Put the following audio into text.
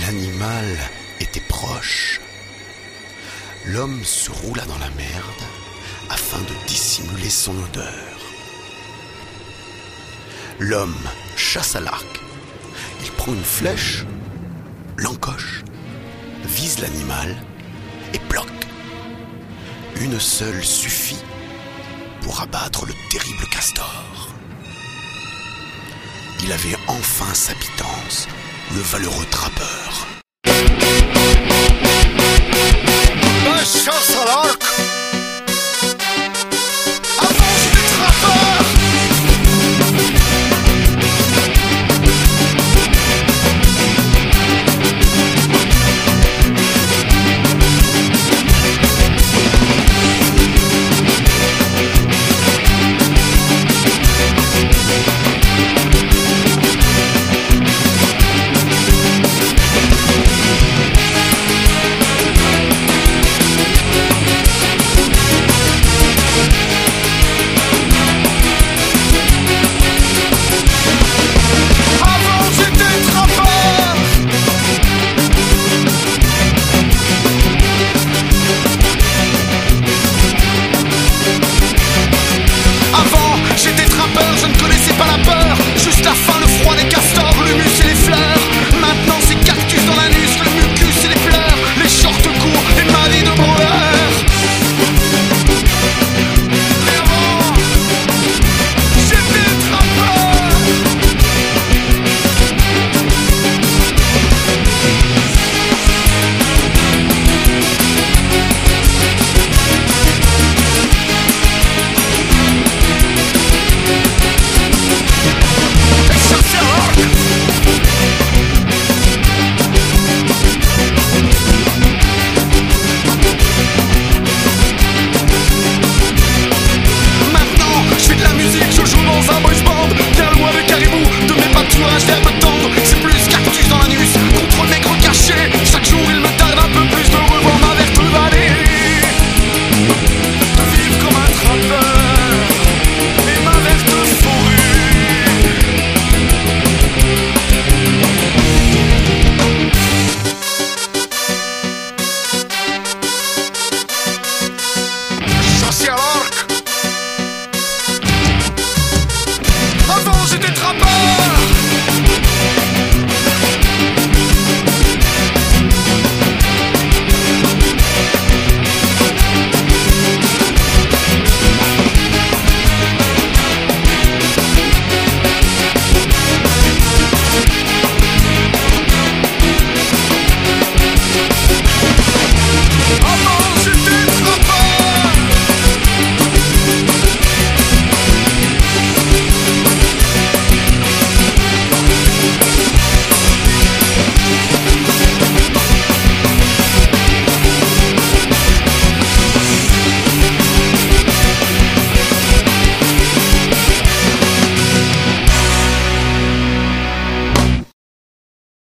L'animal était proche. L'homme se roula dans la merde afin de dissimuler son odeur. L'homme chasse à l'arc. Il prend une flèche, l'encoche, vise l'animal et bloque. Une seule suffit pour abattre le terrible castor. Il avait enfin sa pitance, le valeureux trappeur.